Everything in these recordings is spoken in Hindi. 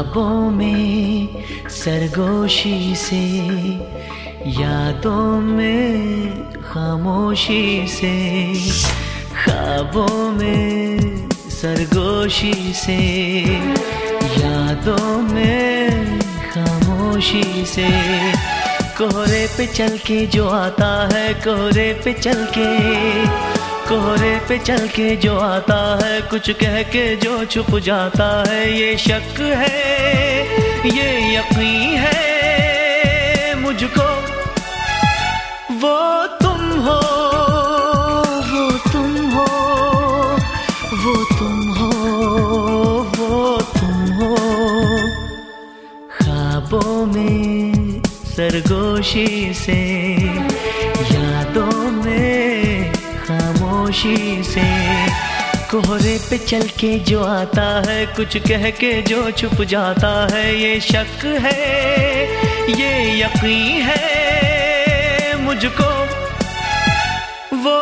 ख्वाबों में सरगोशी से, यादों में खामोशी से, ख्वाबों में सरगोशी से, यादों में खामोशी से। कोहरे पे चल के जो आता है, कोहरे पे चल के कोहरे पे चल के जो आता है, कुछ कह के जो छुप जाता है, ये शक है, ये यकीन है मुझको। वो तुम हो, वो तुम हो, वो तुम हो, वो तुम हो। ख्वाबों में, सरगोशी से, यादों में खामोशी से। कोहरे पे चल के जो आता है, कुछ कह के जो छुप जाता है, ये शक है, ये यकीन है मुझको। वो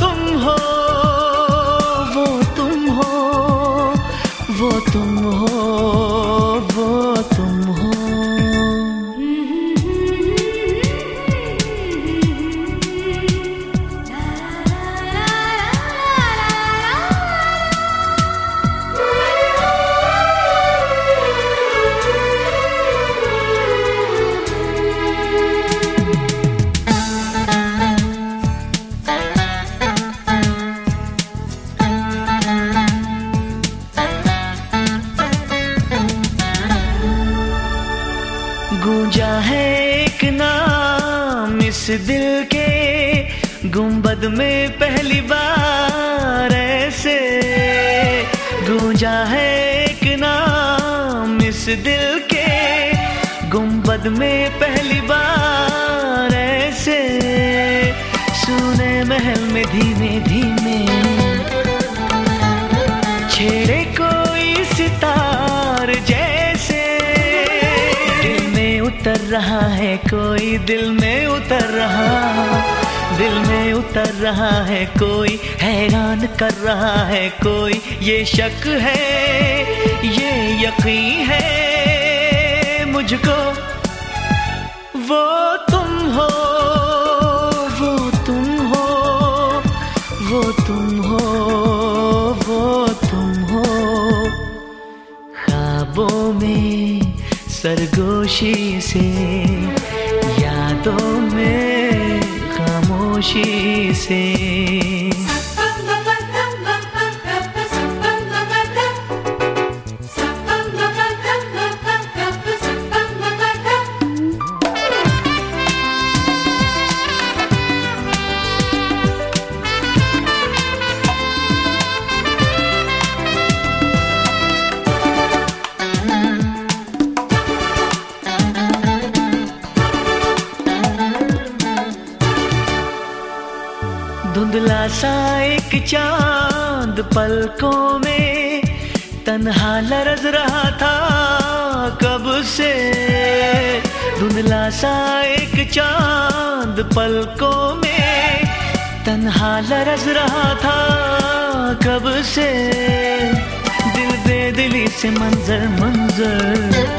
तुम हो, वो तुम हो, वो तुम हो। इस दिल के गुंबद में पहली बार ऐसे गूंजा है एक नाम इस दिल के गुंबद में पहली बार ऐसे। सुने महल में धीमे धीमे छेड़े रहा है कोई दिल में उतर रहा, दिल में उतर रहा है कोई हैरान कर रहा है कोई ये शक है, ये यकीन है मुझको। वो तुम हो, वो तुम हो, वो तुम खामोशी से। धुंधला सा एक चाँद पलकों में। तन्हा लरज रहा था कब से। धुंधला सा एक चाँद पलकों में। तन्हा लरज रहा था कब से। दिल बेदिली से मंजर मंजर।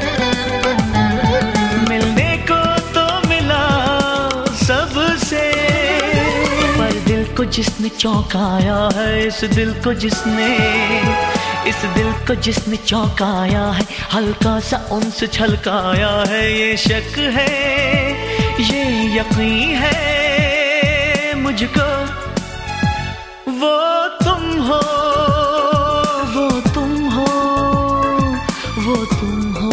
जिसने चौंकाया है, इस दिल को जिसने, इस दिल को जिसने चौंकाया है, हल्का सा उनसे छलकाया है, ये शक है, ये यकीन है मुझको। वो तुम हो, वो तुम हो, वो तुम हो,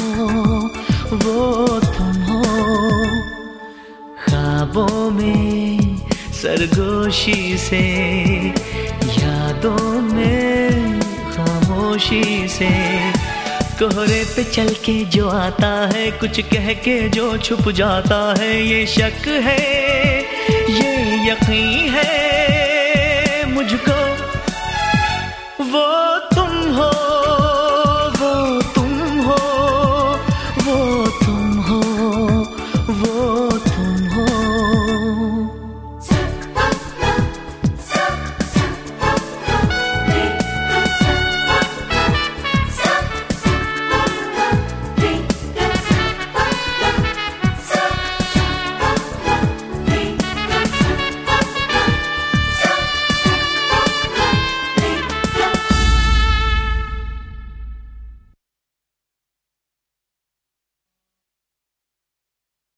वो तुम हो। ख्वाबों में सरगोशी से, यादों में खामोशी से। कोहरे पे चल के जो आता है, कुछ कह के जो छुप जाता है, ये शक है, ये यकीन है, मुझको वो